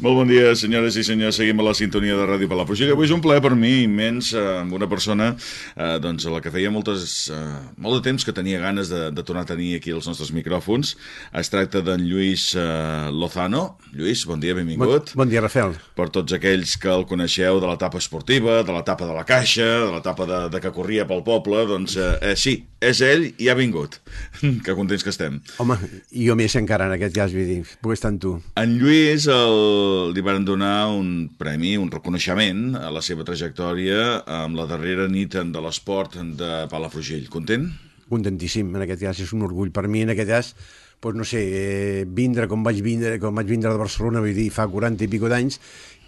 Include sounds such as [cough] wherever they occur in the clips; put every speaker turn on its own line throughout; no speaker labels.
Molt bon dia, senyores i senyors. Seguim a la sintonia de Ràdio Palafrugell. Avui és un plaer per mi immens eh, amb una persona eh, doncs, a la que feia moltes, eh, molt de temps que tenia ganes de, de tornar a tenir aquí els nostres micròfons. Es tracta d'en Lluís eh, Lozano. Lluís, bon dia, benvingut.
Bon, bon dia, Rafael.
Per tots aquells que el coneixeu de l'etapa esportiva, de l'etapa de la caixa, de l'etapa de, de que corria pel poble, doncs eh, eh, sí, és ell i ha vingut. [laughs] que contents que estem.
Home, jo més encara en aquest cas, vull dir, puc estar amb tu.
En Lluís el li van donar un premi, un reconeixement a la seva trajectòria amb la darrera nit de l'esport de Palafrugell. Content?
Contentíssim, en aquest cas és un orgull. Per mi, en aquest cas, doncs no sé, eh, vindre com vaig vindre, com vaig vindre de Barcelona, vull dir, fa 40 i pico d'anys,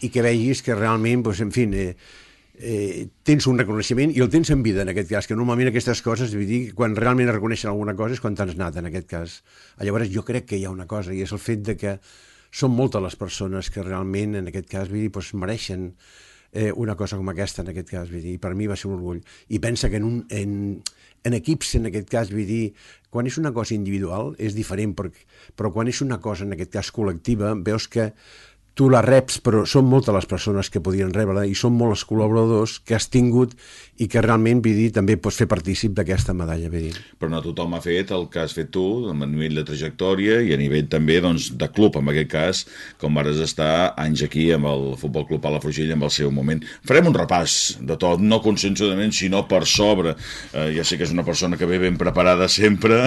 i que vegis que realment, doncs, en fi, eh, eh, tens un reconeixement i el tens en vida en aquest cas, que normalment aquestes coses, vull dir, quan realment reconeixen alguna cosa és quan t'has anat en aquest cas. Llavors jo crec que hi ha una cosa i és el fet de que són moltes les persones que realment, en aquest cas, dir, doncs, mereixen eh, una cosa com aquesta, en aquest cas, dir, per mi va ser un orgull. I pensa que en, un, en, en equips, en aquest cas, vull dir, quan és una cosa individual és diferent, perquè, però quan és una cosa, en aquest cas, col·lectiva, veus que tu la reps, però són moltes les persones que podien rebre-la i són molts els col·laboradors que has tingut i que realment, vull dir, també pots fer partícip d'aquesta medalla, vull dir.
Però no tothom ha fet el que has fet tu, a nivell de trajectòria i a nivell també doncs, de club, en aquest cas, com vares estar anys aquí amb el Futbol Club Palafrugell en el seu moment. Farem un repàs de tot, no consensudament, sinó per sobre. Eh, ja sé que és una persona que ve ben preparada sempre,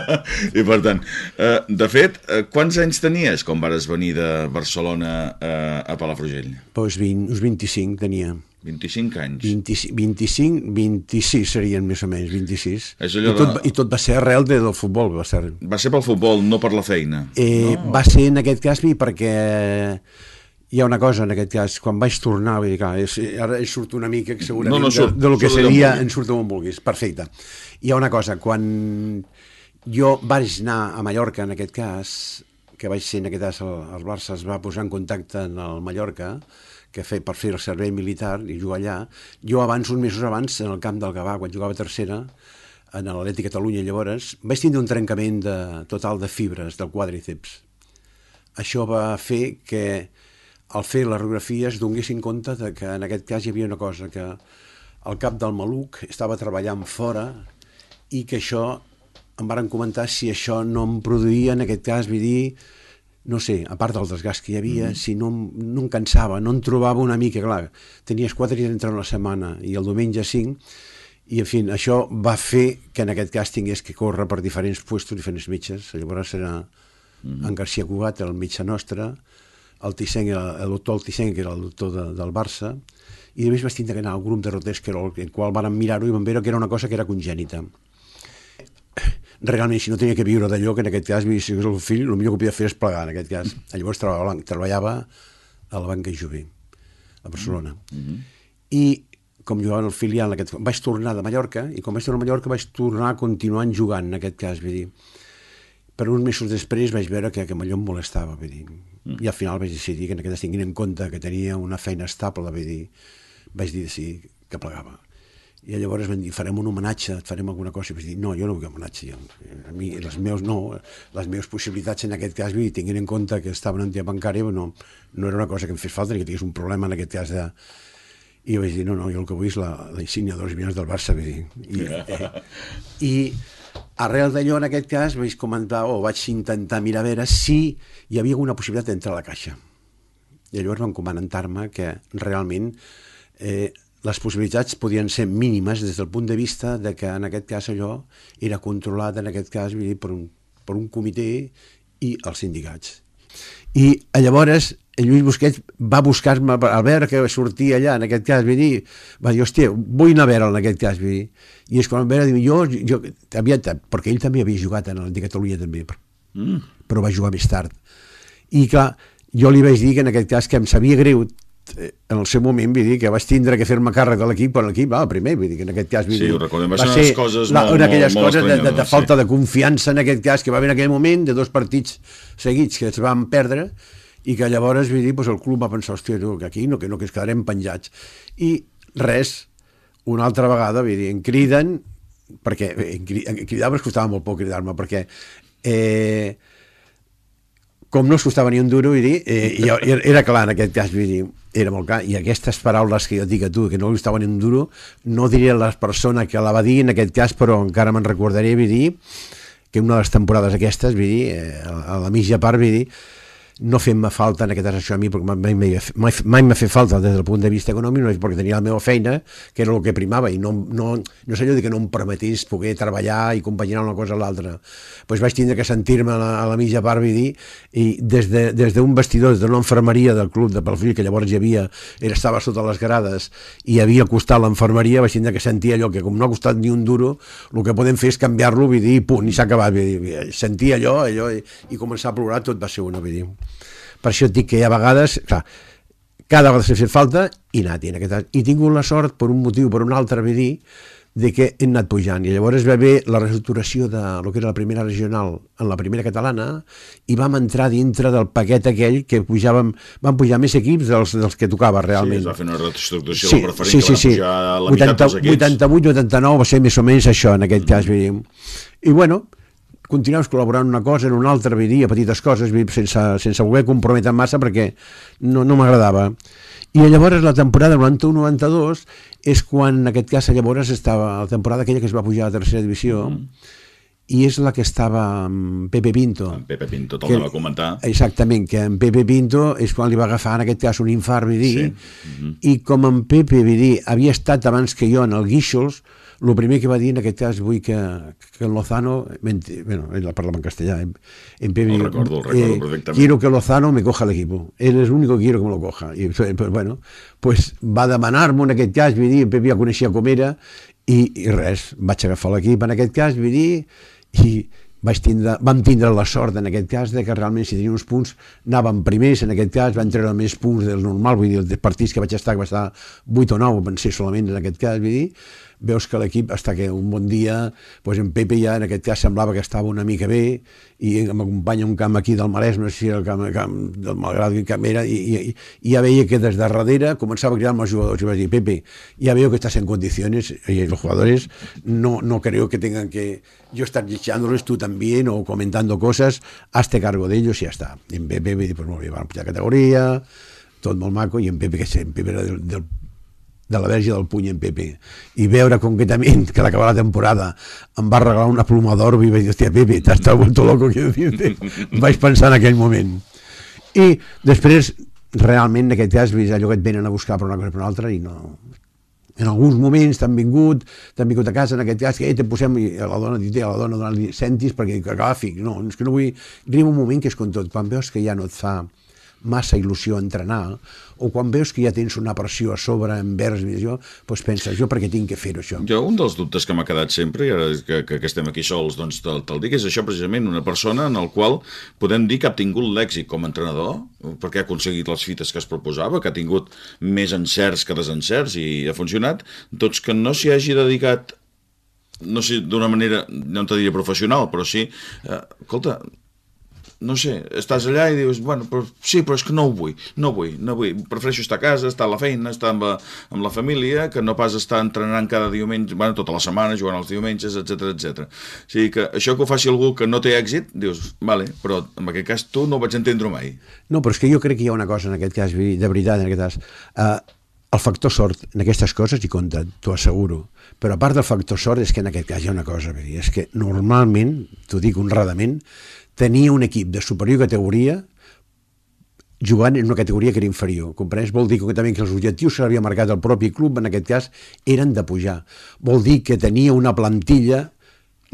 [laughs] i per tant, eh, de fet, eh, quants anys tenies quan vares venir de Barcelona a, a Palafrugell?
Pues 20, uns 25 tenia.
25 anys.
20, 25, 26 serien més o menys, 26.
És allò
I, tot,
de...
I tot va ser arrel de, del futbol, va ser.
Va ser pel futbol, no per la feina.
Eh, no. Va ser en aquest cas perquè hi ha una cosa en aquest cas, quan vaig tornar, vull dir, clar, és, ara surt una mica que segurament
no, no, surt,
de, de lo que seria, en surt on vulguis, perfecte. Hi ha una cosa, quan jo vaig anar a Mallorca, en aquest cas, que vaig ser en aquest cas el, el Barça es va posar en contacte amb el Mallorca, que fe, per fer el servei militar i jugar allà, jo abans, uns mesos abans, en el camp del Gavà, quan jugava tercera, en l'Atlètic Catalunya llavors, vaig tindre un trencament de, total de fibres del quadríceps. Això va fer que al fer les radiografies donguessin compte de que en aquest cas hi havia una cosa, que el cap del maluc estava treballant fora i que això em varen comentar si això no em produïa, en aquest cas, vull dir, no sé, a part del desgast que hi havia, mm -hmm. si no, no em cansava, no em trobava una mica, clar, tenies quatre dies d'entrar una setmana i el diumenge cinc, i en fi, això va fer que en aquest cas tingués que córrer per diferents puestos, diferents metges, llavors serà mm -hmm. en García Cugat, el metge nostre, el Tisseng, el, el doctor el Tisseng, que era el doctor de, del Barça, i després vaig tindre que anar al grup de roters, que era el, el qual van mirar-ho i van veure que era una cosa que era congènita realment si no tenia que viure d'allò, que en aquest cas, si és el fill, el millor que podia fer és plegar, en aquest cas. Llavors treballava, treballava a la banca Jove, a Barcelona. Mm -hmm. I com jugava en el filial, aquest, vaig tornar de Mallorca, i com vaig tornar a Mallorca vaig tornar continuant jugant, en aquest cas, vull dir. Per uns mesos després vaig veure que, que allò em molestava, vull dir. Mm. I al final vaig decidir que en aquest tinguin en compte que tenia una feina estable, vull dir, vaig dir que plegava i llavors van dir, farem un homenatge, et farem alguna cosa, i vaig dir, no, jo no vull homenatge, jo. a mi, les meus, no, les meves possibilitats en aquest cas, vull, tinguin en compte que estava en bancària, no, no era una cosa que em fes falta, ni que tingués un problema en aquest cas de... I jo vaig dir, no, no, jo el que vull és la, la insígnia de los milions del Barça, vull dir. I, eh, i arrel d'allò, en aquest cas, vaig comentar, o vaig intentar mirar a veure si hi havia alguna possibilitat d'entrar a la caixa. I llavors van comentar-me que realment eh, les possibilitats podien ser mínimes des del punt de vista de que en aquest cas allò era controlat en aquest cas per, un, per un comitè i els sindicats. I llavors el Lluís Busquets va buscar-me al veure que sortia allà, en aquest cas, vull dir, va dir, hòstia, vull anar a veure en aquest cas, vull dir. I és quan va veure, jo, jo havia, perquè ell també havia jugat en el de Catalunya també, mm. però va jugar més tard. I clar, jo li vaig dir que en aquest cas que em sabia greu en el seu moment, vull dir, que vaig tindre que fer-me càrrec de l'equip, quan l'equip va primer, vull dir, que en aquest cas... Vull
sí,
dir,
ho recordem, va, ser coses
la,
molt,
una d'aquelles
molt,
coses de, de, de falta
sí.
de confiança en aquest cas, que va haver en aquell moment, de dos partits seguits que es van perdre, i que llavors, vull dir, doncs el club va pensar, hòstia, tu, que aquí no, que no, que es quedarem penjats. I res, una altra vegada, vull dir, em criden, perquè em cridava, es costava molt poc cridar-me, perquè eh, com no es costava ni un duro, vull dir, eh, i era clar en aquest cas, vull dir, era molt clar, i aquestes paraules que jo dic a tu, que no li costava ni un duro, no diré a la persona que la va dir en aquest cas, però encara me'n recordaré, vull dir, que una de les temporades aquestes, vull dir, eh, a la mitja part, vull dir, no fent-me falta en aquest això a mi, perquè mai, mai, mai, m'ha fet falta des del punt de vista econòmic, no és perquè tenia la meva feina, que era el que primava, i no, no, no és allò de que no em permetís poder treballar i compaginar una cosa a l'altra. Pues vaig tindre que sentir-me a, la, a la mitja part, vull dir, i des d'un de, des de vestidor, des d'una infermeria del club de Palfill, que llavors hi havia, era, estava sota les grades, i havia costat l'infermeria, vaig tindre que sentir allò que com no ha costat ni un duro, el que podem fer és canviar-lo, vull dir, i punt, i s'ha acabat, dir, sentir allò, allò, i, i començar a plorar, tot va ser una, vull dir. Per això et dic que hi ha vegades, clar, cada vegada s'ha fet falta i anat, i, en aquest, i he tingut la sort, per un motiu per un altre, vull dir, de que hem anat pujant i llavors va haver la reestructuració de lo que era la primera regional en la primera catalana i vam entrar dintre del paquet aquell que pujàvem, vam pujar més equips dels, dels que tocava realment.
Sí, es va fer una reestructuració
sí,
preferent
sí, sí, sí.
pujar la 80, meitat dels equips.
88, 89 va ser més o menys això en aquest mm. cas. Vull dir. I bueno, continuaves col·laborant en una cosa, en una altra, vull dir, a petites coses, dir, sense, sense voler comprometre massa perquè no, no m'agradava. I llavors la temporada 91-92 és quan en aquest cas llavors estava la temporada aquella que es va pujar a la tercera divisió mm. i és la que estava amb Pepe Pinto.
En Pepe Pinto, te'l va comentar.
Exactament, que en Pepe Pinto és quan li va agafar en aquest cas un infart, vull dir, sí. mm -hmm. i com en Pepe, vull dir, havia estat abans que jo en el Guíxols, el primer que va dir en aquest cas vull que, que Lozano, bueno, ell parlava en castellà, en, en
Pepe, el recordo, el recordo
eh,
perfectament.
Quiero que Lozano me coja el equipo. Él es único que quiero que me lo coja. I, pues, bueno, pues va demanar-me en aquest cas, vull dir, en Pepe ja coneixia com era, i, i res, vaig agafar l'equip en aquest cas, vull dir, i vaig tindre, vam tindre la sort en aquest cas de que realment si tenia uns punts anàvem primers, en aquest cas van treure més punts del normal, vull dir, els partits que vaig estar, que va estar 8 o 9, van ser solament en aquest cas, vull dir, veus que l'equip està que un bon dia, doncs en Pepe ja en aquest cas semblava que estava una mica bé i m'acompanya un camp aquí del Maresme, no sé si era el camp, camp del Malgrat que camp era, i, i, i ja veia que des de darrere començava a cridar amb els jugadors i vaig dir, Pepe, ja veo que estàs en condiciones y los jugadores no, no creo que tengan que yo estar echándoles tú también o comentando cosas, hazte cargo de ellos y ya está. Y en Pepe, pues molt bé, van pujar categoria, tot molt maco, i en Pepe, que en Pepe era del, del de la Verge del Puny en Pepe i veure concretament que l'acabar la temporada em va regalar una pluma d'or i vaig dir, hòstia, Pepe, t'has vuelto loco decirte. [laughs] vaig pensar en aquell moment. I després realment en aquest cas allò que et venen a buscar per una cosa per una altra i no. En alguns moments t'han vingut, t'han vingut a casa, en aquest cas, que eh, te posem, i a la dona, dit, a la dona donar-li sentis perquè dic, agafi, no, és que no vull... Arriba un moment que és com tot, quan veus que ja no et fa massa il·lusió entrenar, o quan veus que ja tens una pressió a sobre envers això, doncs penses, jo perquè tinc que fer-ho això?
Jo, un dels dubtes que m'ha quedat sempre, i ara que, que, que estem aquí sols, doncs te'l te dic, és això precisament, una persona en el qual podem dir que ha tingut l'èxit com a entrenador, perquè ha aconseguit les fites que es proposava, que ha tingut més encerts que desencerts i ha funcionat, doncs que no s'hi hagi dedicat no sé, d'una manera, no te diria professional, però sí, eh, escolta, no sé, estàs allà i dius, bueno, però, sí, però és que no ho vull, no vull, no vull, prefereixo estar a casa, estar a la feina, estar amb la, amb la família, que no pas estar entrenant cada diumenge, bueno, tota la setmana, jugant els diumenges, etc etc. O sigui que això que ho faci algú que no té èxit, dius, vale, però en aquest cas tu no ho vaig entendre mai.
No, però és que jo crec que hi ha una cosa en aquest cas, de veritat, en aquest cas, uh, el factor sort en aquestes coses hi compta, t'ho asseguro. Però a part del factor sort és que en aquest cas hi ha una cosa, és que normalment, t'ho dic honradament, tenia un equip de superior categoria jugant en una categoria que era inferior. Comprens? Vol dir també que els objectius que havia marcat el propi club, en aquest cas, eren de pujar. Vol dir que tenia una plantilla,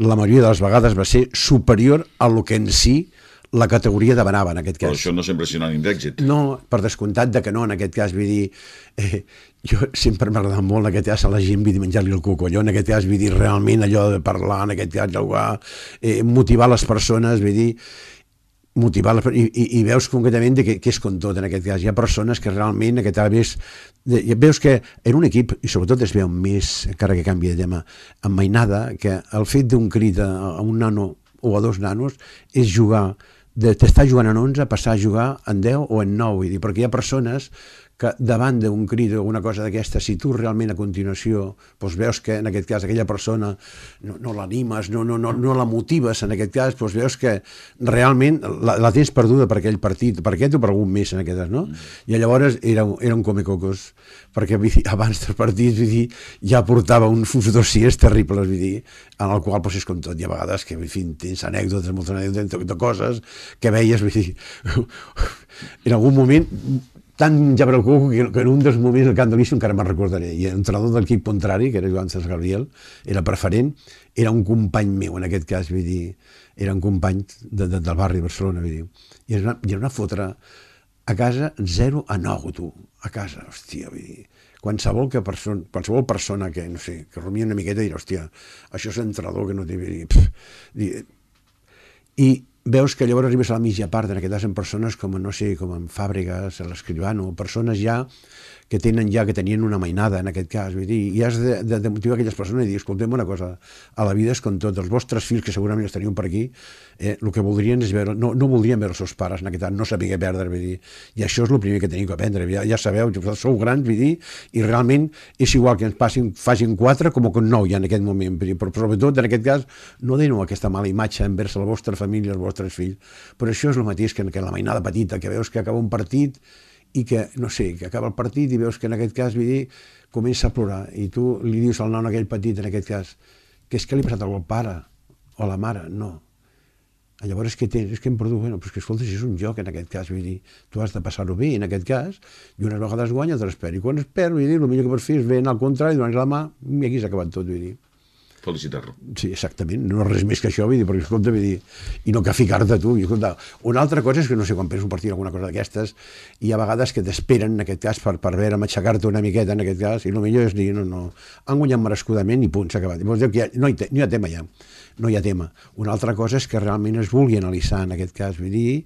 la majoria de les vegades va ser superior a lo que en si la categoria demanava, en aquest cas.
Però això no sempre és sinònim d'èxit.
No, per descomptat de que no, en aquest cas, vull dir, eh, jo sempre m'ha agradat molt en aquest cas a la gent, vull menjar-li el cocolló, en aquest cas, vull dir, realment allò de parlar, en aquest cas, jugar, eh, motivar les persones, vull dir, motivar les, i, i, i veus concretament de que, que és com tot en aquest cas. Hi ha persones que realment aquest cas de, veus que en un equip, i sobretot es veu més, encara que canvi de tema, amb mainada, que el fet d'un crit a, a un nano o a dos nanos és jugar d'estar jugant en 11 a passar a jugar en 10 o en 9, vull dir, perquè hi ha persones que davant d'un crit o alguna cosa d'aquesta, si tu realment a continuació doncs veus que en aquest cas aquella persona no, no l'animes, no, no, no, no la motives en aquest cas, doncs veus que realment la, la tens perduda per aquell partit, per aquest o per algun més en aquest cas, no? Mm. I llavors era, era un comecocos, perquè dir, [laughs] abans dels partits vull dir, ja portava uns, uns dossiers terribles, vull dir, en el qual doncs, és com tot, hi ha vegades que en fi, tens anècdotes, moltes anècdotes de, de coses que veies, vull dir, [laughs] en algun moment tant ja per el cuc que, que en un dels moments del camp de l'Ixo encara me'n recordaré i l'entrenador de l'equip contrari, que era Joan César Gabriel era preferent, era un company meu en aquest cas, vull dir era un company de, de, del barri de Barcelona vull dir. i era una, i era una fotre a casa 0 a 9 tu, a casa, hòstia vull dir qualsevol, que persona, qualsevol persona que, no sé, que rumia una miqueta dirà, hòstia, això és entrenador que no té... Dir, I veus que llavors arribes a la mitja part, en cas en persones com, no sé, com en Fàbregas, a l'Escribano, persones ja que tenen ja, que tenien una mainada en aquest cas, vull dir, i has de, de, de motivar aquelles persones i dir, escoltem una cosa, a la vida és com tot, els vostres fills que segurament estarien per aquí, eh, el que voldrien és veure, no, no voldrien veure els seus pares en aquest cas, no saber perdre, vull dir, i això és el primer que tenim que aprendre, ja, ja sabeu, sou grans, vull dir, i realment és igual que ens passin, facin quatre com que nou ja en aquest moment, dir, però sobretot en aquest cas no denou aquesta mala imatge envers la vostra família, els fills, però això és el mateix que, que la mainada petita, que veus que acaba un partit i que, no sé, que acaba el partit i veus que en aquest cas, vull dir, comença a plorar i tu li dius al nen aquell petit, en aquest cas, que és que li ha passat al pare o a la mare, no. Llavors, què tens? És que hem perdut, bueno, però és que escolta, si és un joc en aquest cas, vull dir, tu has de passar-ho bé en aquest cas, i unes vegades guanya, altres perd. I quan es perd, vull dir, el millor que pots fer és anar al contrari, donar la mà, i aquí s'ha acabat tot, vull dir
felicitar-lo.
Sí, exactament, no res més que això, vull dir, perquè, escolta, vull dir, i no que ficar-te tu. I, escolta, una altra cosa és que no sé quan penso un partit alguna cosa d'aquestes, hi ha vegades que t'esperen, en aquest cas, per, per veure, aixecar-te una miqueta, en aquest cas, i el millor és dir, no, no, han guanyat merescudament i punt, s'ha acabat. Llavors, que ja, no, hi, no hi ha tema ja, no hi ha tema. Una altra cosa és que realment es vulgui analitzar, en aquest cas, vull dir,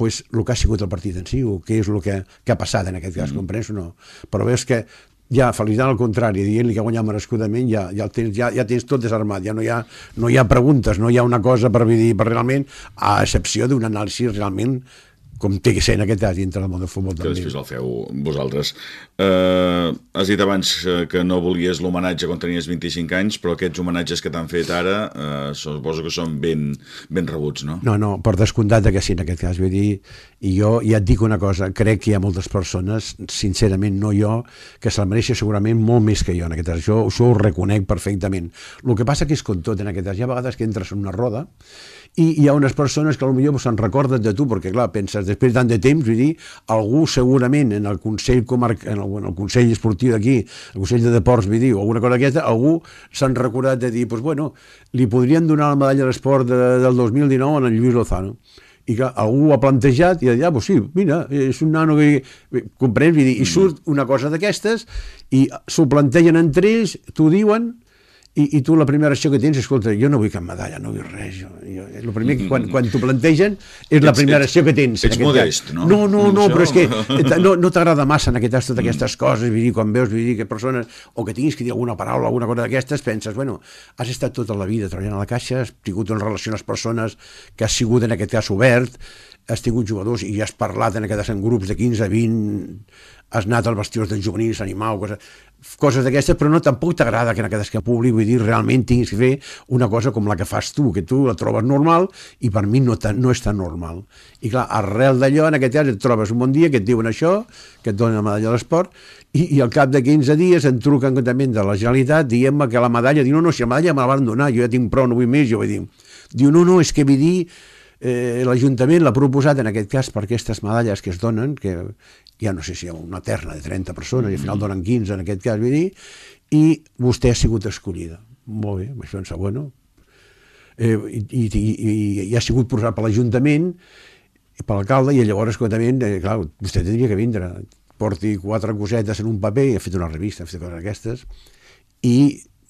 pues, el que ha sigut el partit en si, o què és el que, que ha passat en aquest cas, mm. comprens o no? Però veus que ja felicitant al contrari, dient-li que ha guanyat merescudament, ja, ja, tens, ja, ja tens tot desarmat, ja no hi, ha, no hi ha preguntes, no hi ha una cosa per dir, per realment, a excepció d'un anàlisi realment com té que ser en aquest cas dintre del món del futbol
també. Que després el feu vosaltres. Uh, has dit abans que no volies l'homenatge quan tenies 25 anys, però aquests homenatges que t'han fet ara uh, suposo que són ben, ben rebuts, no?
No, no, per descomptat que sí, en aquest cas. Vull dir, i jo ja et dic una cosa, crec que hi ha moltes persones, sincerament no jo, que se'l mereixen segurament molt més que jo en aquest cas. Jo això ho reconec perfectament. El que passa que és com tot en aquest cas. Hi ha vegades que entres en una roda i hi ha unes persones que potser se'n recorden de tu, perquè clar, penses, després tant de temps, vull dir, algú segurament en el Consell Comarc, en el, en el Consell Esportiu d'aquí, el Consell de Deports, vull dir, o alguna cosa d'aquesta, algú s'han recordat de dir, doncs bueno, li podrien donar la medalla d'esport de, del 2019 en el Lluís Lozano i que algú ha plantejat i ha dit, ah, pues sí, mira, és un nano que... Comprens? Dir, I surt una cosa d'aquestes i s'ho plantegen entre ells, t'ho diuen, i, i tu la primera acció que tens, escolta, jo no vull cap medalla, no vull res. Jo, jo, el primer que quan, quan t'ho plantegen és la primera acció que tens.
Ets modest, cas. no?
No, no, no, però és que [laughs] no, no t'agrada massa en aquest, totes aquestes coses, vull dir, quan veus vull dir, que persones, o que tinguis que dir alguna paraula, alguna cosa d'aquestes, penses, bueno, has estat tota la vida treballant a la caixa, has tingut una relació amb les persones que has sigut en aquest cas obert, has tingut jugadors i has parlat en aquest cas en grups de 15, 20, has anat als vestidors dels juvenils, animal, coses, coses d'aquestes, però no tampoc t'agrada que en aquest públic, vull dir, realment tinguis que fer una cosa com la que fas tu, que tu la trobes normal i per mi no, no és tan normal. I clar, arrel d'allò, en aquest cas, et trobes un bon dia que et diuen això, que et donen la medalla de l'esport, i, i al cap de 15 dies en truquen també de la Generalitat dient-me que la medalla, diu, no, no, si la medalla me la van donar, jo ja tinc prou, no vull més, jo vull dir, diu, no, no, és que vull dir, eh, l'Ajuntament l'ha proposat en aquest cas per aquestes medalles que es donen, que ja no sé si hi ha una terna de 30 persones, i al final mm. donen 15 en aquest cas, vull dir, i vostè ha sigut escollida. Molt bé, vaig pensar, bueno, eh, i, i, i, i ha sigut posat per l'Ajuntament, per l'alcalde, i llavors, escoltament, eh, clar, vostè tindria que vindre, porti quatre cosetes en un paper, i ha fet una revista, ha fet coses aquestes, i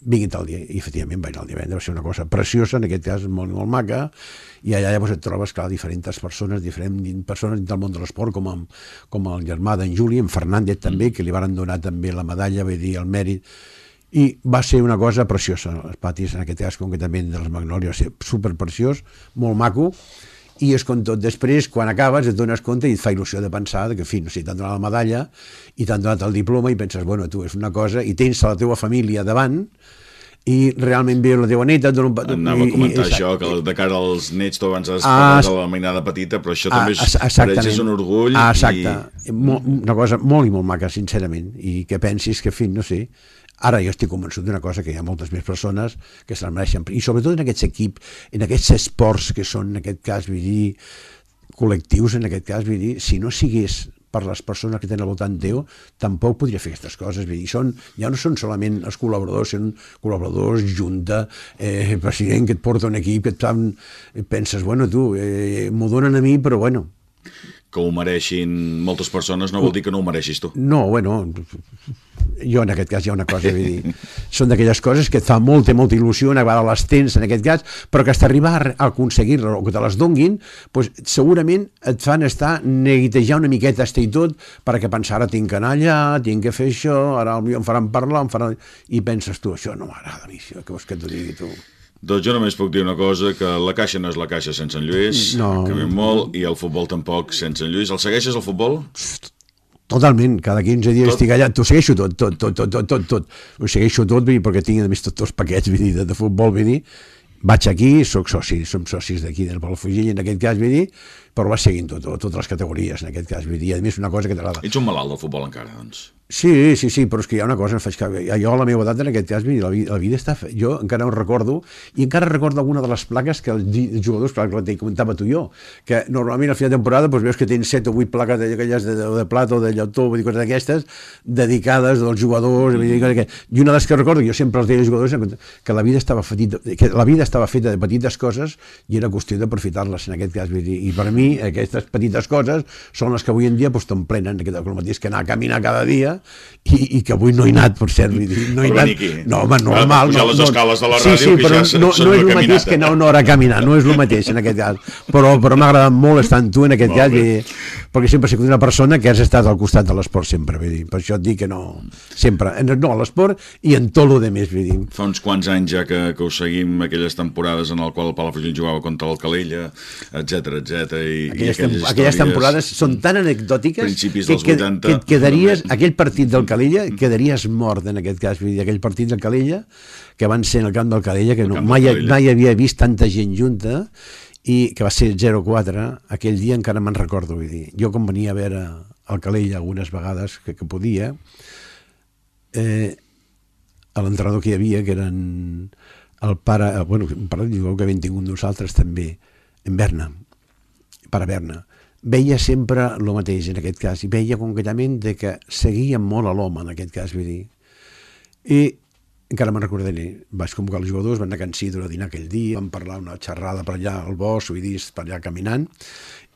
vinguin tal dia, i efectivament vaig anar el divendres, va ser una cosa preciosa, en aquest cas molt, molt maca, i allà llavors et trobes, clar, diferents persones, diferents persones del món de l'esport, com, amb, com el germà d'en Juli, en Fernández també, mm. que li van donar també la medalla, vull dir, el mèrit, i va ser una cosa preciosa, els patis en aquest cas concretament de les Magnòlies, va ser superpreciós, molt maco, i és com tot, després, quan acabes, et dones compte i et fa il·lusió de pensar que, en fi, no sé, t'han donat la medalla i t'han donat el diploma i penses, bueno, tu és una cosa, i tens la teva família davant, i realment ve la teva neta...
Dono, Anava a comentar i, això, que de cara als nets tu abans has ah, de la mainada petita, però això també és, ells és un orgull.
Ah, exacte, i... una cosa molt i molt maca, sincerament, i que pensis que, en fi, no sé, Ara jo estic convençut d'una cosa, que hi ha moltes més persones que se la mereixen, i sobretot en aquests equips, en aquests esports que són, en aquest cas, vull dir, col·lectius, en aquest cas, vull dir, si no sigués per les persones que tenen al voltant teu, tampoc podria fer aquestes coses. Dir, són, ja no són solament els col·laboradors, són col·laboradors, junta, eh, president que et porta un equip, que et fan, penses, bueno, tu, eh, m'ho donen a mi, però bueno,
que ho mereixin moltes persones no vol dir que no ho mereixis tu.
No, bueno, jo en aquest cas hi ha una cosa, vull dir, són d'aquelles coses que et fa molta, molta il·lusió, una vegada les tens en aquest cas, però que hasta arribar a aconseguir-les o que te les donguin, pues, segurament et fan estar neguitejar una miqueta este i tot, perquè pensar ara tinc que anar allà, tinc que fer això, ara em faran parlar, em faran... i penses tu, això no m'agrada això, que vols que t'ho digui tu.
Doncs jo només puc dir una cosa, que la caixa no és la caixa sense en Lluís, no. que ve molt, i el futbol tampoc sense en Lluís. El segueixes, el futbol?
Totalment, cada 15 dies tot? estic allà, t'ho segueixo tot, tot, tot, tot, tot, tot, tot. Ho segueixo tot, vull dir, perquè tinc a més tots els paquets vull dir, de, de futbol, vull dir, vaig aquí, sóc soci, som socis d'aquí del Palafrugell, en aquest cas, vull dir, però va seguint tot, totes les categories, en aquest cas, vull dir, a més una cosa que t'agrada.
Ets un malalt del futbol encara, doncs?
Sí, sí, sí, però és que hi ha una cosa, faig que jo a la meva edat en aquest cas, la vida, la vida està... Jo encara ho recordo, i encara recordo alguna de les plaques que els jugadors, clar, que comentava tu i jo, que normalment al final de temporada doncs, veus que tens 7 o 8 plaques d'aquelles de, de, de plata o de llautó, vull dir, coses d'aquestes, dedicades dels jugadors, mm. dir, i una de les que recordo, jo sempre els deia als jugadors, que la vida estava feta, que la vida estava feta de petites coses i era qüestió d'aprofitar-les en aquest cas, vull dir, i per mi aquestes petites coses són les que avui en dia doncs, t'emplenen, que el mateix que anar a caminar cada dia i, i que avui no he anat, per cert, vull dir, no he anat... No, home, normal.
No, les escales de la ràdio,
sí, sí, però ja no, no és el mateix que anar una hora a caminar, no és el mateix en aquest cas. Però, però m'ha agradat molt estar amb tu en aquest cas, i, perquè sempre he sigut una persona que has estat al costat de l'esport sempre, vull dir, per això et dic que no, sempre, no a l'esport i en tot el de més, vull dir.
Fa uns quants anys ja que, que ho seguim, aquelles temporades en el qual el Palafrugell jugava contra el Calella, etc etc i,
aquelles, i aquelles, aquelles temporades són tan anecdòtiques
que, 80,
que, que et quedaries, aquell partit del Calella quedaries mort en aquest cas, vull dir, aquell partit del Calella, que van ser en el camp del Calella, que no, mai, mai havia vist tanta gent junta, i que va ser 0-4, aquell dia encara me'n recordo, vull dir. Jo com venia a veure el Calella algunes vegades que, que podia, eh, l'entrenador que hi havia, que eren el pare, eh, bueno, un pare que havien tingut nosaltres també, en Berna, pare Berna, veia sempre el mateix en aquest cas, i veia concretament de que seguia molt a l'home en aquest cas, vull dir. I encara me'n recordaré, vaig convocar els jugadors, van anar a Can Sidro a dinar aquell dia, vam parlar una xerrada per allà al bosc, vull dir, per allà caminant,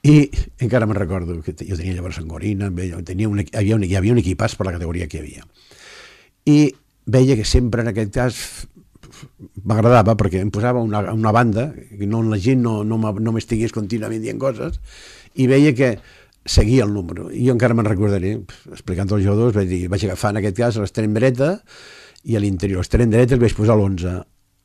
i encara me'n recordo que jo tenia llavors en Gorina, tenia un, havia un, hi havia un equipàs per la categoria que hi havia. I veia que sempre en aquest cas m'agradava perquè em posava una, una banda, que no, la gent no, no, no m'estigués contínuament dient coses, i veia que seguia el número. I jo encara me'n recordaré, explicant als jugadors, vaig dir, vaig agafar en aquest cas l'extrem dreta i a l'interior. L'extrem dreta li vaig posar l'11,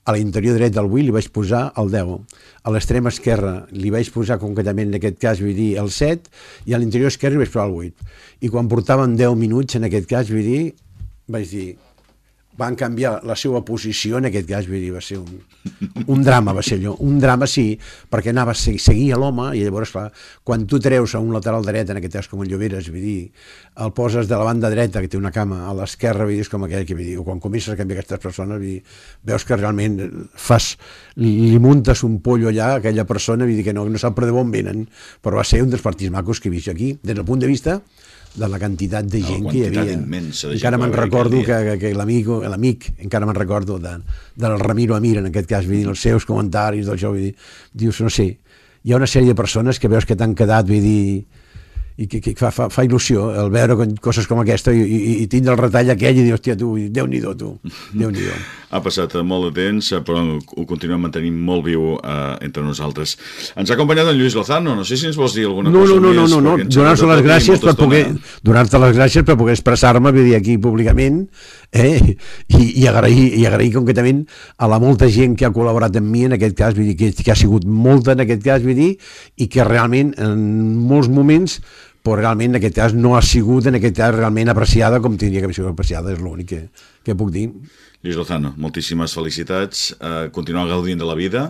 a l'interior dret del 8 li vaig posar el 10, a l'extrem esquerre li vaig posar concretament en aquest cas, vull dir, el 7, i a l'interior esquerre li vaig posar el 8. I quan portaven 10 minuts, en aquest cas, vull dir, vaig dir, van canviar la seva posició, en aquest cas, vull dir, va ser un, un drama, va ser allò. Un drama, sí, perquè anava a seguir, l'home, i llavors, clar, quan tu treus a un lateral dret, en aquest cas com el Lloberes, vull dir, el poses de la banda dreta, que té una cama, a l'esquerra, vull dir, és com aquell que, vull dir, quan comences a canviar aquestes persones, vull dir, veus que realment fas, li muntes un pollo allà a aquella persona, vull dir, que no, no sap per de on venen, però va ser un dels partits macos que he vist aquí, des del punt de vista de la quantitat de gent que hi havia. Encara me'n recordo que, que, que l'amic, encara me'n recordo de, del Ramiro Amir, en aquest cas, vull dir, els seus comentaris del show, vull dir, dius, no sé, hi ha una sèrie de persones que veus que t'han quedat, vull dir, i que, que fa, fa, fa il·lusió el veure coses com aquesta i, i, i tindre el retall aquell i dir, hòstia, tu, Déu-n'hi-do, tu, Déu-n'hi-do. [laughs]
Ha passat eh, molt de temps, eh, però ho continuem mantenint molt viu eh, entre nosaltres. Ens ha acompanyat en Lluís Lozano, no sé si ens vols dir alguna
No,
cosa
no, no, no,
més.
no, no.
ha
donar-te les gràcies per poder, donar-te les gràcies per poder expressar-me, vull dir, aquí públicament, eh? I, i, agrair, i agrair concretament a la molta gent que ha col·laborat amb mi en aquest cas, vull dir, que, que ha sigut molta en aquest cas, vull dir, i que realment en molts moments però realment en aquest cas no ha sigut en aquest cas realment apreciada com tindria que haver sigut apreciada, és l'únic que, que puc dir.
Lluís Lozano, moltíssimes felicitats. Eh, continuar gaudint de la vida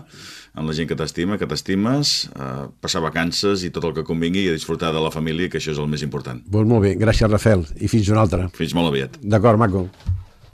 amb la gent que t'estima, que t'estimes, eh, passar vacances i tot el que convingui i disfrutar de la família, que això és el més important.
Doncs molt bé, gràcies Rafel, i fins una altra.
Fins molt aviat.
D'acord, maco.